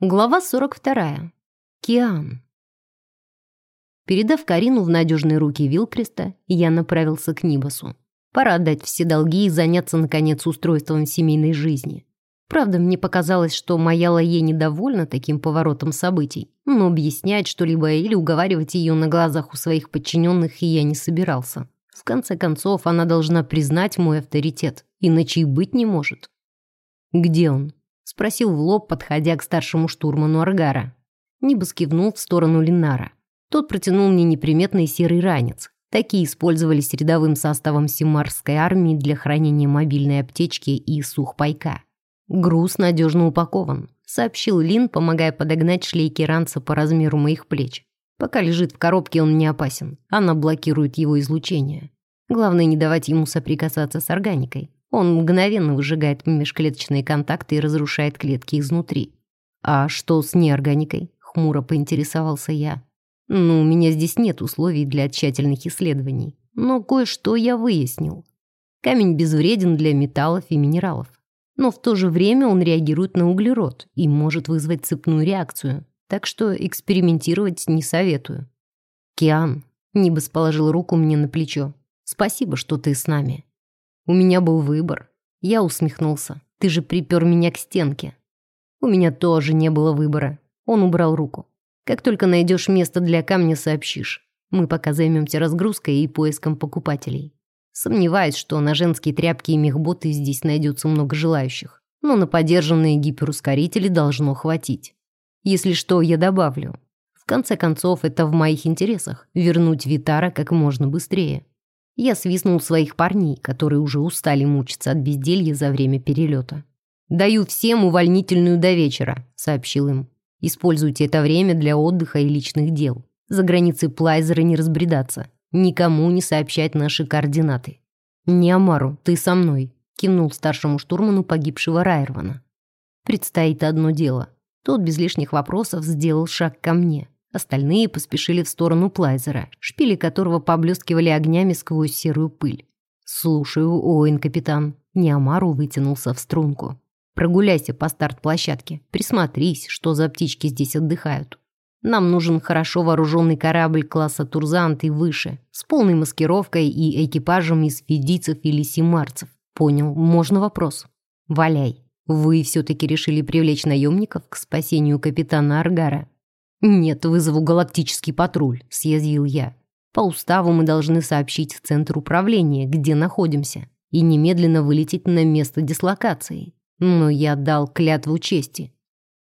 Глава 42. Киан. Передав Карину в надежные руки Вилкреста, я направился к Нибасу. Пора отдать все долги и заняться, наконец, устройством семейной жизни. Правда, мне показалось, что моя Лае недовольна таким поворотом событий, но объяснять что-либо или уговаривать ее на глазах у своих подчиненных я не собирался. В конце концов, она должна признать мой авторитет, иначе и быть не может. «Где он?» Спросил в лоб, подходя к старшему штурману Аргара. Нибас кивнул в сторону Линара. Тот протянул мне неприметный серый ранец. Такие использовались рядовым составом Симарской армии для хранения мобильной аптечки и сухпайка. «Груз надежно упакован», — сообщил Лин, помогая подогнать шлейки ранца по размеру моих плеч. «Пока лежит в коробке, он не опасен. Она блокирует его излучение. Главное, не давать ему соприкасаться с органикой. Он мгновенно выжигает межклеточные контакты и разрушает клетки изнутри. «А что с неорганикой?» — хмуро поинтересовался я. «Ну, у меня здесь нет условий для тщательных исследований. Но кое-что я выяснил. Камень безвреден для металлов и минералов. Но в то же время он реагирует на углерод и может вызвать цепную реакцию. Так что экспериментировать не советую». «Киан», — Нибас положил руку мне на плечо. «Спасибо, что ты с нами». У меня был выбор. Я усмехнулся. Ты же припер меня к стенке. У меня тоже не было выбора. Он убрал руку. Как только найдешь место для камня, сообщишь. Мы пока займемся разгрузкой и поиском покупателей. Сомневаюсь, что на женские тряпки и мехботы здесь найдется много желающих. Но на подержанные гиперускорители должно хватить. Если что, я добавлю. В конце концов, это в моих интересах – вернуть Витара как можно быстрее. Я свистнул своих парней, которые уже устали мучиться от безделья за время перелета. «Даю всем увольнительную до вечера», — сообщил им. «Используйте это время для отдыха и личных дел. За границей Плайзера не разбредаться. Никому не сообщать наши координаты». «Неамару, ты со мной», — кивнул старшему штурману погибшего Райервана. «Предстоит одно дело». Тот без лишних вопросов сделал шаг ко мне. Остальные поспешили в сторону Плайзера, шпили которого поблескивали огнями сквозь серую пыль. «Слушаю, Оуэн, капитан». Неамару вытянулся в струнку. «Прогуляйся по старт-площадке. Присмотрись, что за птички здесь отдыхают. Нам нужен хорошо вооруженный корабль класса Турзант и выше, с полной маскировкой и экипажем из фидийцев или симарцев. Понял, можно вопрос? Валяй. Вы все-таки решили привлечь наемников к спасению капитана Аргара?» «Нет, вызову галактический патруль», — съязвил я. «По уставу мы должны сообщить в Центр управления, где находимся, и немедленно вылететь на место дислокации. Но я дал клятву чести».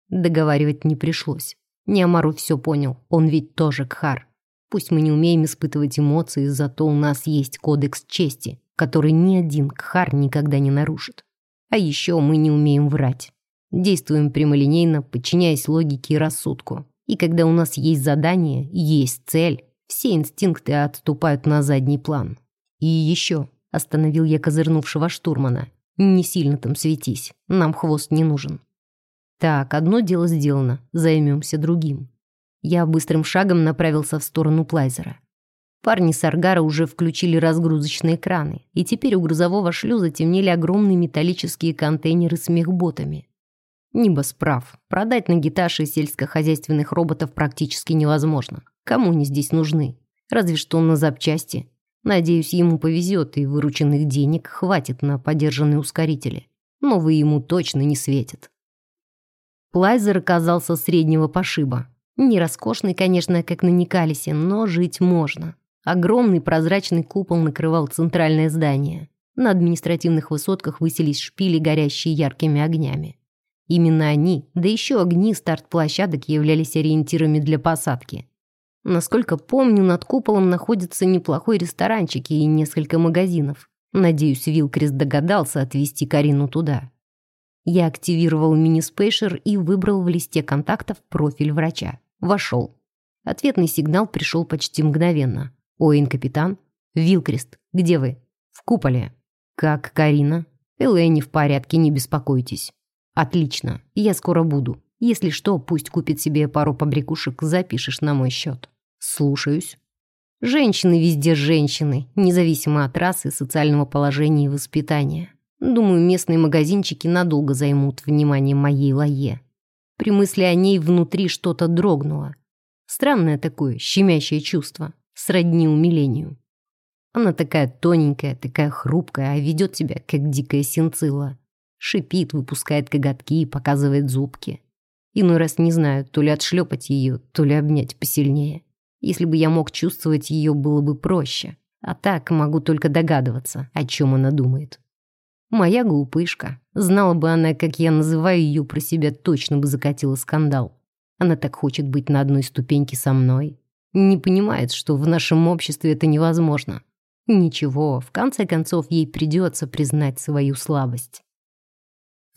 Договаривать не пришлось. Неамару все понял, он ведь тоже Кхар. Пусть мы не умеем испытывать эмоции, зато у нас есть кодекс чести, который ни один Кхар никогда не нарушит. А еще мы не умеем врать. Действуем прямолинейно, подчиняясь логике и рассудку. И когда у нас есть задание, есть цель, все инстинкты отступают на задний план. И еще, остановил я козырнувшего штурмана, не сильно там светись, нам хвост не нужен. Так, одно дело сделано, займемся другим. Я быстрым шагом направился в сторону Плайзера. Парни с Аргара уже включили разгрузочные краны, и теперь у грузового шлюза темнели огромные металлические контейнеры с мехботами. Нибас прав. Продать на гиташе сельскохозяйственных роботов практически невозможно. Кому они здесь нужны? Разве что на запчасти. Надеюсь, ему повезет, и вырученных денег хватит на подержанные ускорители. Новые ему точно не светят. Плайзер оказался среднего пошиба. Не роскошный, конечно, как на Никалисе, но жить можно. Огромный прозрачный купол накрывал центральное здание. На административных высотках высились шпили, горящие яркими огнями. Именно они, да еще огни старт-площадок являлись ориентирами для посадки. Насколько помню, над куполом находится неплохой ресторанчик и несколько магазинов. Надеюсь, Вилкрис догадался отвезти Карину туда. Я активировал мини-спейшер и выбрал в листе контактов профиль врача. Вошел. Ответный сигнал пришел почти мгновенно. «Оин, капитан?» «Вилкрест, где вы?» «В куполе». «Как Карина?» «Элэни в порядке, не беспокойтесь». «Отлично, я скоро буду. Если что, пусть купит себе пару побрякушек, запишешь на мой счет». «Слушаюсь». Женщины везде женщины, независимо от расы, социального положения и воспитания. Думаю, местные магазинчики надолго займут внимание моей лае. При мысли о ней внутри что-то дрогнуло. Странное такое, щемящее чувство, сродни умилению. Она такая тоненькая, такая хрупкая, а ведет себя, как дикая синцилла. Шипит, выпускает коготки и показывает зубки. Иной раз не знаю, то ли отшлепать ее, то ли обнять посильнее. Если бы я мог чувствовать ее, было бы проще. А так могу только догадываться, о чем она думает. Моя глупышка. Знала бы она, как я называю ее про себя, точно бы закатила скандал. Она так хочет быть на одной ступеньке со мной. Не понимает, что в нашем обществе это невозможно. Ничего, в конце концов, ей придется признать свою слабость.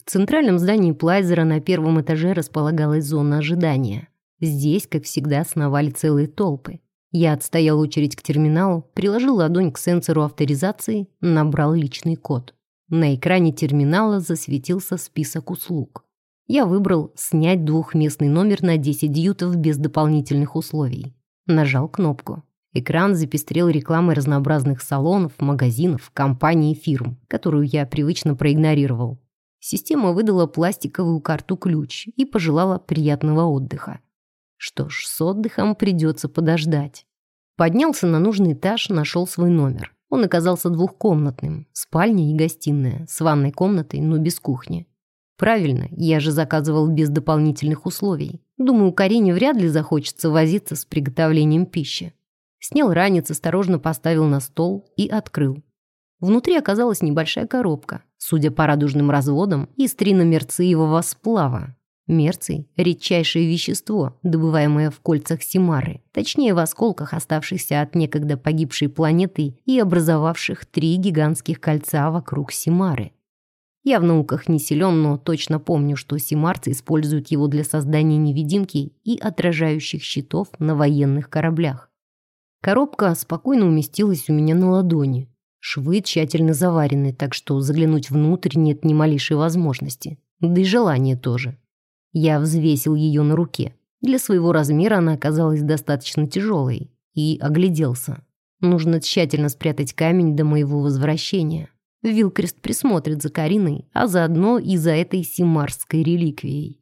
В центральном здании Плайзера на первом этаже располагалась зона ожидания. Здесь, как всегда, сновали целые толпы. Я отстоял очередь к терминалу, приложил ладонь к сенсору авторизации, набрал личный код. На экране терминала засветился список услуг. Я выбрал «Снять двухместный номер на 10 дьютов без дополнительных условий». Нажал кнопку. Экран запестрел рекламой разнообразных салонов, магазинов, компаний и фирм, которую я привычно проигнорировал. Система выдала пластиковую карту-ключ и пожелала приятного отдыха. Что ж, с отдыхом придется подождать. Поднялся на нужный этаж, нашел свой номер. Он оказался двухкомнатным, спальня и гостиная, с ванной комнатой, но без кухни. Правильно, я же заказывал без дополнительных условий. Думаю, Карине вряд ли захочется возиться с приготовлением пищи. Снял ранец, осторожно поставил на стол и открыл. Внутри оказалась небольшая коробка, судя по радужным разводам, из триномерциевого сплава. Мерций – редчайшее вещество, добываемое в кольцах Симары, точнее в осколках, оставшихся от некогда погибшей планеты и образовавших три гигантских кольца вокруг Симары. Я в науках не силен, но точно помню, что симарцы используют его для создания невидимки и отражающих щитов на военных кораблях. Коробка спокойно уместилась у меня на ладони, Швы тщательно заварены, так что заглянуть внутрь нет ни малейшей возможности. Да и желания тоже. Я взвесил ее на руке. Для своего размера она оказалась достаточно тяжелой. И огляделся. Нужно тщательно спрятать камень до моего возвращения. Вилкрест присмотрит за Кариной, а заодно и за этой симарской реликвией.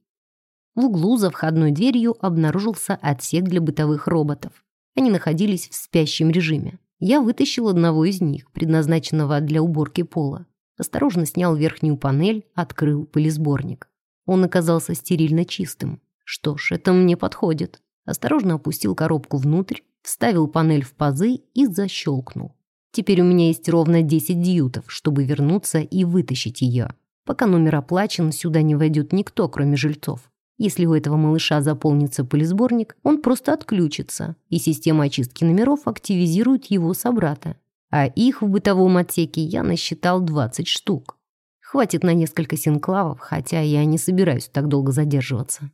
В углу за входной дверью обнаружился отсек для бытовых роботов. Они находились в спящем режиме. Я вытащил одного из них, предназначенного для уборки пола. Осторожно снял верхнюю панель, открыл пылесборник. Он оказался стерильно чистым. Что ж, это мне подходит. Осторожно опустил коробку внутрь, вставил панель в пазы и защелкнул. Теперь у меня есть ровно 10 дьютов, чтобы вернуться и вытащить ее. Пока номер оплачен, сюда не войдет никто, кроме жильцов. Если у этого малыша заполнится пылесборник, он просто отключится, и система очистки номеров активизирует его собрата. А их в бытовом отсеке я насчитал 20 штук. Хватит на несколько синклавов, хотя я не собираюсь так долго задерживаться.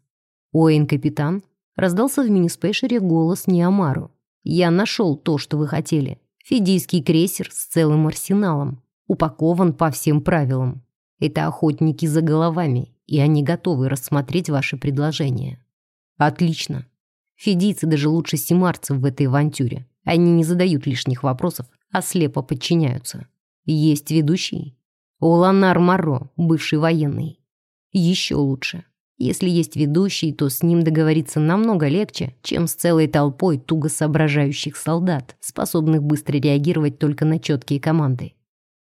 «Оэн, капитан!» Раздался в мини-спейшере голос Неомару. «Я нашел то, что вы хотели. Фидийский крейсер с целым арсеналом. Упакован по всем правилам. Это охотники за головами, и они готовы рассмотреть ваши предложения. Отлично. Фидийцы даже лучше симарцев в этой авантюре. Они не задают лишних вопросов, а слепо подчиняются. Есть ведущий? Уланар Маро, бывший военный. Еще лучше. Если есть ведущий, то с ним договориться намного легче, чем с целой толпой туго соображающих солдат, способных быстро реагировать только на четкие команды.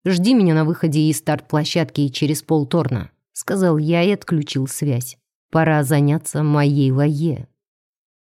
Жди меня на выходе из старт-площадки через полторна сказал я и отключил связь. Пора заняться моей лае.